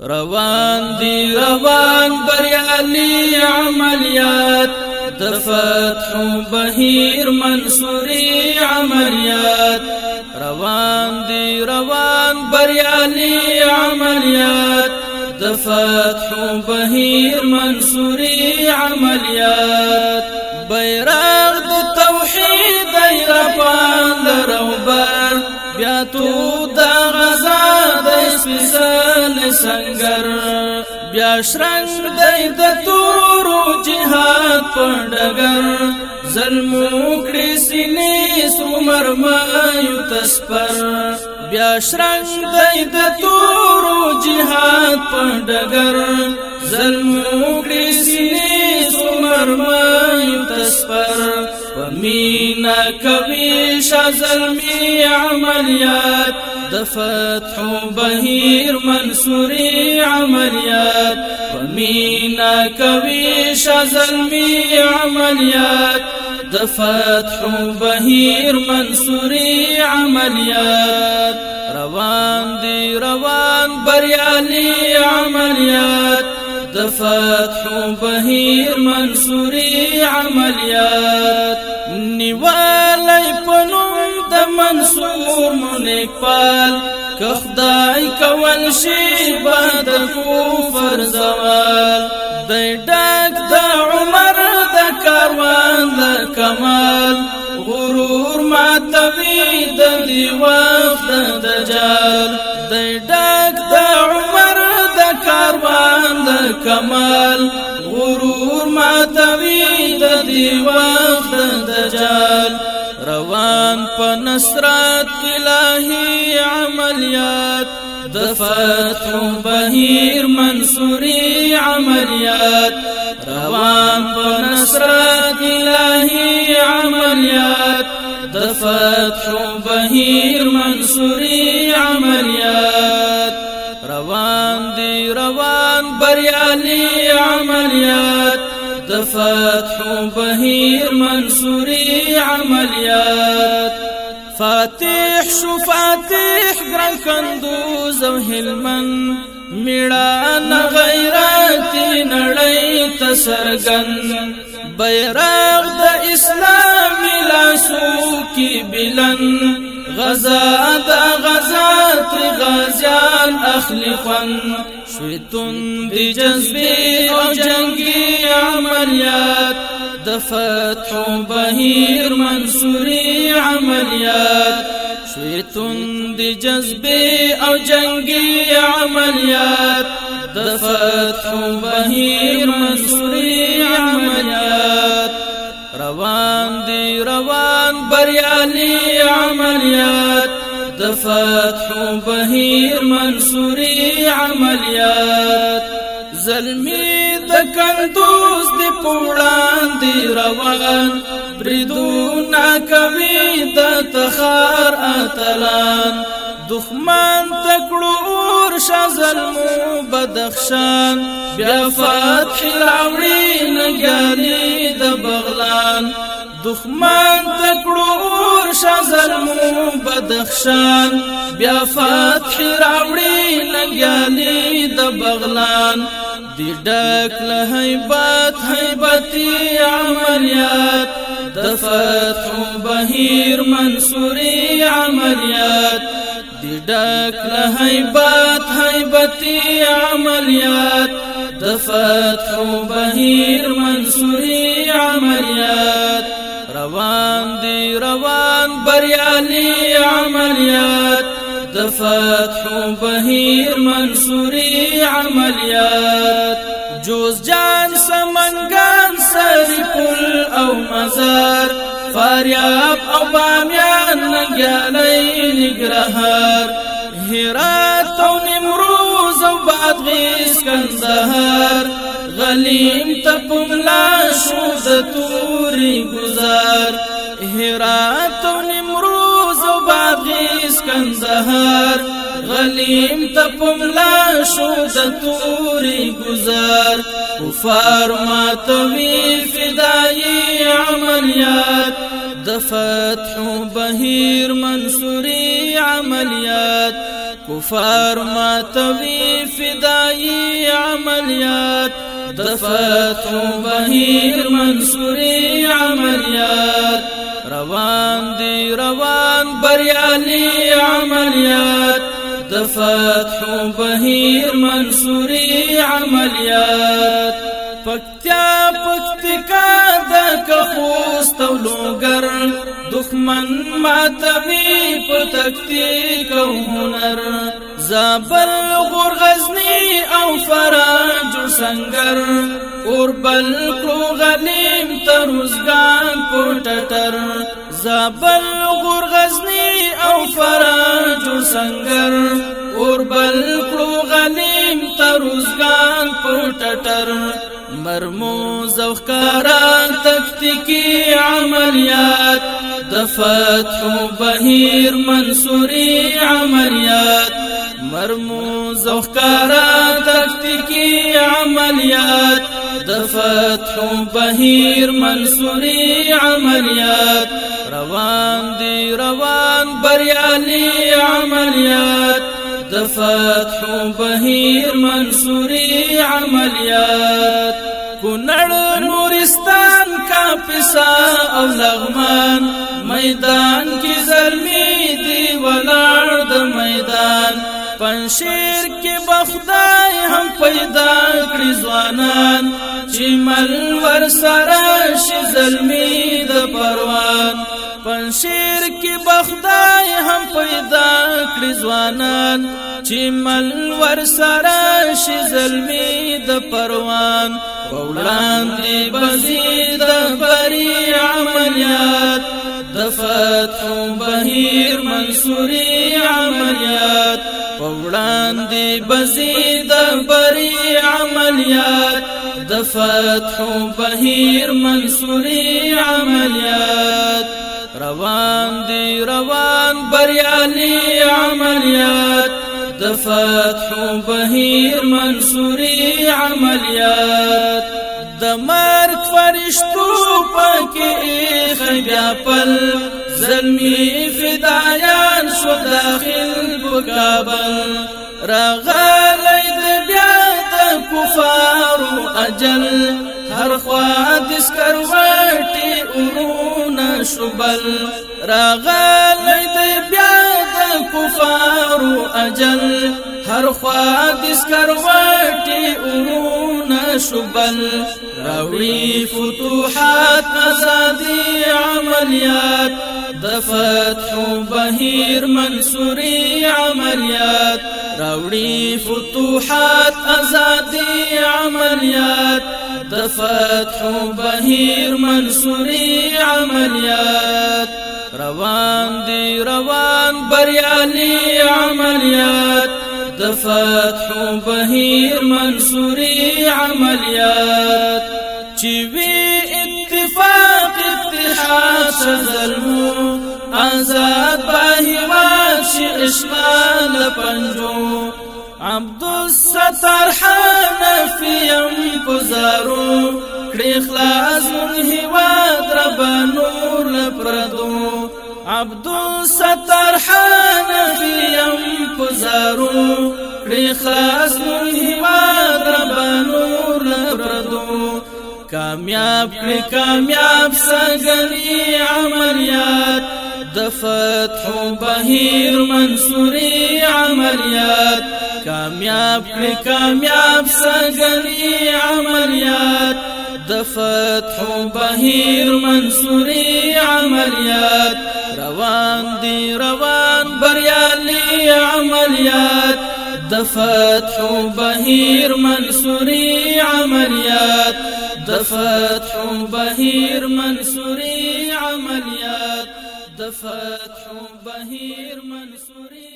روان دی روان بریالی عملیات د فتح بهیر منصوري عملیات روان دی روان بریالی عملیات د فتح بهیر منصوري عملیات بیرغ د توحید ایرپان دروبر بیا تو د غزا د سپیڅلې سنگر بیا شرنګ دای د تورو جهاد پډګر ظلم کړي سینې سمر ما یو تسپر بیا شرنګ دای د تورو جهاد پډګر ظلم کړي سینې سمر ما یو تسپر پمینا کوي شزلمی عملیات د فتح بهیر منصوري عملیات ومینا کوي شزلمی عملیات د فتح بهیر منصوري عملیات روان دی روان بریالي عملیات د فتح بهیر منصوري عملیات نیوه منصور منیک پال کخدای کول شی بد کفر زوال دای ډاک د عمر د کاروان د کمال غرور ماتوی د دیواف د دجال دای ډاک د عمر د کاروان د کمال الهي عمليات دفات بهير منصوري عمليات روان بنصرات الهي عمليات دفات بهير منصوري عمليات روان دي روان بريالي عمليات دفات بهير منصوري عمليات فاتح شو فاتح گران کندوز او هلمن میړانه غیرت نړۍ تسرګن بیرغ د اسلام لاسو کی بلند غزا دا غزا تر غازیان اخلی خون شویتون دی جذبی او جنگی عملیات د بهير منصوري عمليات شويتون دي جذبي او جنگي عمليات د بهير منصوري عمليات روان دي روان بريالي عمليات د بهير منصوري عمليات زلمي د پوڑان دی روان بریدو ناکوی دا تخار اتلان دخمان تکڑور شا ظلمو بدخشان بیا فتح راوڑی نگیانی دا بغلان دخمان تکړور شازلمو بدخشان بیا فتح راوړي لګیالي د بغلان دی ډک له هیبت هیبتي عملیات د فتح بهیر منصوري عملیات دی ډک له هیبت هیبتي عملیات د فتح بهیر منصوري عملیات روان دی روان بریالي عملیات د فتح بهیر منصوري عملیات جوز جان سمنگان سرپل او مزار فاریاب او بامیان نگیالی نگرهار هرات او نمروز او بادغیس کندهار غلیم تپم لاشو د توری گزار هرات قهر غلیم تپم لا شو د توري گزار کفار ماتوي فدایي عملیات د فتح بهیر منصوري عملیات کفار ماتوي فدایي عملیات د فتح بهیر منصوري عملیات روان دی روان بریا علي عمليات د فتح بهير منصوري عمليات پکتیا پکتکا د کخوست لوګر دښمن ماتوي په تکتیک او هنر زابل غور غزنی او فراج سنگر اور بل کو غلیم تر روزګان پټتر زابل غور غزنی او فرار سنگر اور بل کړو غنیم تروزګان پټټر مرموز او خکارا تکتیکی عملیات د فتح بهیر منصوري عملیات مرموز او خکارا تکتیکی عملیات د فتح بهیر منصوري عملیات روان دی روان بریالي عملیات د فتح بهیر منصوري عملیات کونړ نورستان کا پسا او لغمان میدان کی زلمی دی ولاړ د میدان پنشیر کې بخدای هم پیدا کړی ځوانان چې مل ور سره شي زلمی د پروان پنشیر کې بخدای هم پیدا کړی ځوانان چې مل ور سره شي زلمی د پروان وړاندې بزید بری عملیات د فتح بهیر منصوري وړاندې بزید بری عملیات د فتح بهیر منصوري عملیات روان دی روان بریالي عملیات د فتح بهیر منصوري عملیات د مرګ فرشتو پکې خبيا پل زلمي فدايات شو داخل بکابل راغلی د بیا اجل هر خوا د شبل ورونه شوبل راغلی اجل هر خوا د شبل روي شوبل راوی فتوحات آزادي عملیات دفت بهير بهیر منصوري عمليات راوري فتوحات ازادي عمليات دفت بهير منصوري عمليات روان دي روان بريالي عمليات دفت بهير منصوري عمليات چې اتفاق اتحاد شذلمون آزاد باهیوات شي اشغال پنجو عبد الستار حنفیم پزارو کړي خلاص من هیواد رب نور پردو عبد الستار حنفیم پزارو کړي خلاص من هیواد رب نور پردو کامیاب کړي کامیاب سګنی عملیات د فتح منصوري عمليات كامياب كامياب کامیاب عمليات عملیات د منصوري عمليات روان دي روان بريالي عمليات د بهير منصوري عمليات د بهير منصوري عمليات فتح بهیر منصوري